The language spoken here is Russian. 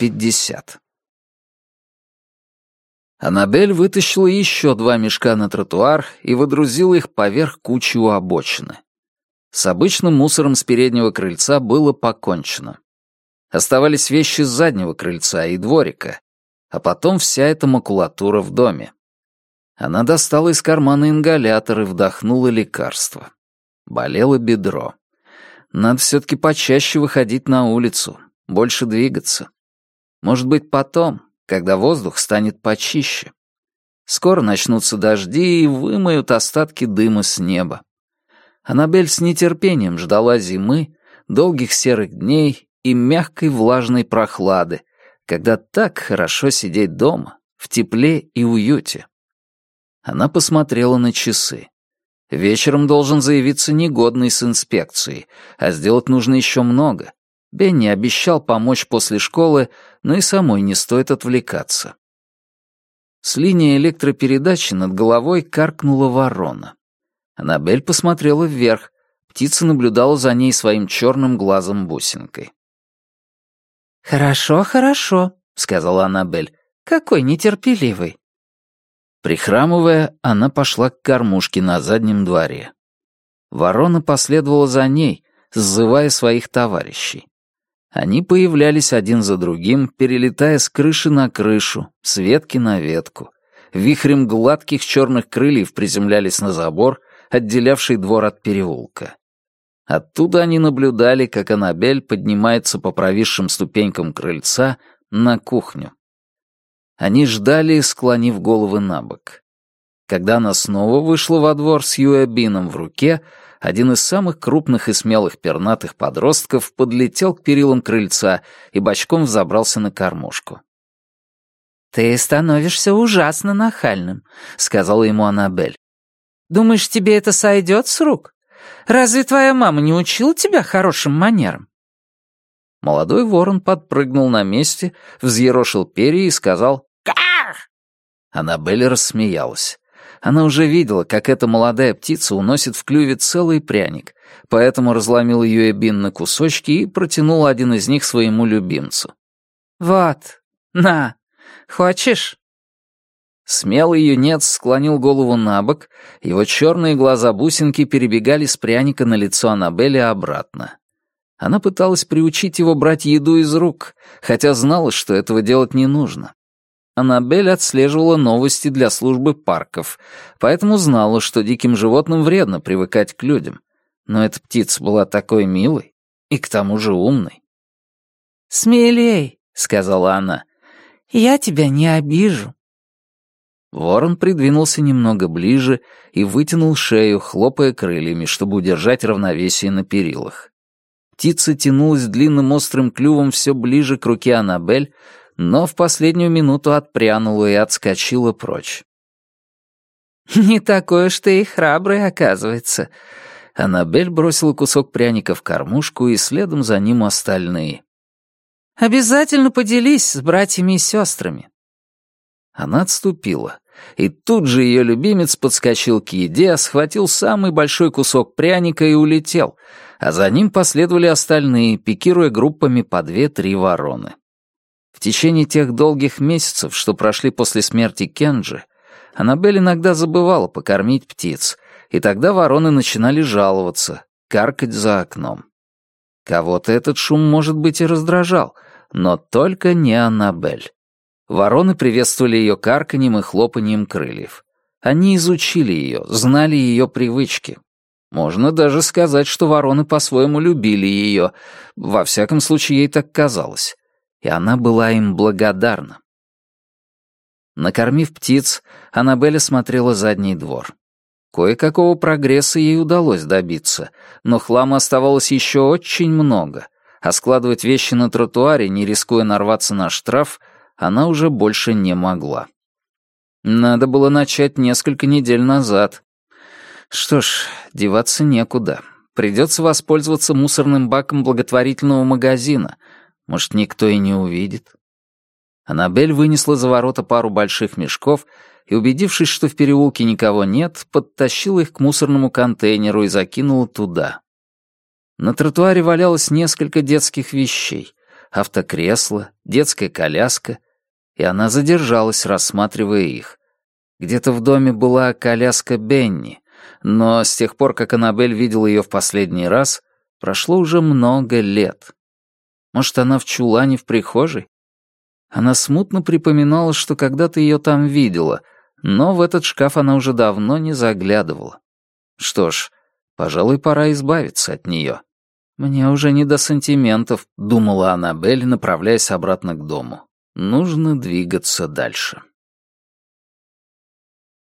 пятьдесят. Аннабель вытащила еще два мешка на тротуар и водрузила их поверх кучи у обочины. С обычным мусором с переднего крыльца было покончено. Оставались вещи с заднего крыльца и дворика, а потом вся эта макулатура в доме. Она достала из кармана ингалятор и вдохнула лекарство. Болело бедро. Надо все-таки почаще выходить на улицу, больше двигаться. Может быть, потом, когда воздух станет почище. Скоро начнутся дожди и вымоют остатки дыма с неба. Аннабель с нетерпением ждала зимы, долгих серых дней и мягкой влажной прохлады, когда так хорошо сидеть дома, в тепле и уюте. Она посмотрела на часы. Вечером должен заявиться негодный с инспекцией, а сделать нужно еще много. Бенни обещал помочь после школы, но и самой не стоит отвлекаться. С линии электропередачи над головой каркнула ворона. Аннабель посмотрела вверх. Птица наблюдала за ней своим черным глазом-бусинкой. «Хорошо, хорошо», — сказала Аннабель. «Какой нетерпеливый». Прихрамывая, она пошла к кормушке на заднем дворе. Ворона последовала за ней, сзывая своих товарищей. Они появлялись один за другим, перелетая с крыши на крышу, с ветки на ветку. Вихрем гладких черных крыльев приземлялись на забор, отделявший двор от переулка. Оттуда они наблюдали, как Аннабель поднимается по провисшим ступенькам крыльца на кухню. Они ждали, склонив головы на бок. Когда она снова вышла во двор с Юэбином в руке, один из самых крупных и смелых пернатых подростков подлетел к перилам крыльца и бочком взобрался на кормушку. «Ты становишься ужасно нахальным», — сказала ему Аннабель. «Думаешь, тебе это сойдет с рук? Разве твоя мама не учила тебя хорошим манерам?» Молодой ворон подпрыгнул на месте, взъерошил перья и сказал Аннабель рассмеялась. Она уже видела, как эта молодая птица уносит в клюве целый пряник, поэтому разломила Юэбин на кусочки и протянула один из них своему любимцу. «Вот, на, хочешь?» Смелый юнец склонил голову на бок, его черные глаза-бусинки перебегали с пряника на лицо Аннабели обратно. Она пыталась приучить его брать еду из рук, хотя знала, что этого делать не нужно. Аннабель отслеживала новости для службы парков, поэтому знала, что диким животным вредно привыкать к людям. Но эта птица была такой милой и к тому же умной. «Смелей», — сказала она, — «я тебя не обижу». Ворон придвинулся немного ближе и вытянул шею, хлопая крыльями, чтобы удержать равновесие на перилах. Птица тянулась длинным острым клювом все ближе к руке Аннабель, но в последнюю минуту отпрянула и отскочила прочь. «Не такой уж ты и храбрый, оказывается». Аннабель бросила кусок пряника в кормушку, и следом за ним остальные. «Обязательно поделись с братьями и сестрами». Она отступила, и тут же ее любимец подскочил к еде, схватил самый большой кусок пряника и улетел, а за ним последовали остальные, пикируя группами по две-три вороны. В течение тех долгих месяцев, что прошли после смерти Кенджи, Аннабель иногда забывала покормить птиц, и тогда вороны начинали жаловаться, каркать за окном. Кого-то этот шум, может быть, и раздражал, но только не Аннабель. Вороны приветствовали ее карканьем и хлопанием крыльев. Они изучили ее, знали ее привычки. Можно даже сказать, что вороны по-своему любили ее, во всяком случае ей так казалось и она была им благодарна. Накормив птиц, Аннабелля смотрела задний двор. Кое-какого прогресса ей удалось добиться, но хлама оставалось еще очень много, а складывать вещи на тротуаре, не рискуя нарваться на штраф, она уже больше не могла. Надо было начать несколько недель назад. Что ж, деваться некуда. Придется воспользоваться мусорным баком благотворительного магазина — может, никто и не увидит. Аннабель вынесла за ворота пару больших мешков и, убедившись, что в переулке никого нет, подтащила их к мусорному контейнеру и закинула туда. На тротуаре валялось несколько детских вещей. автокресло, детская коляска, и она задержалась, рассматривая их. Где-то в доме была коляска Бенни, но с тех пор, как Аннабель видела ее в последний раз, прошло уже много лет. Может, она в чулане в прихожей? Она смутно припоминала, что когда-то ее там видела, но в этот шкаф она уже давно не заглядывала. Что ж, пожалуй, пора избавиться от нее. «Мне уже не до сантиментов», — думала Аннабель, направляясь обратно к дому. «Нужно двигаться дальше».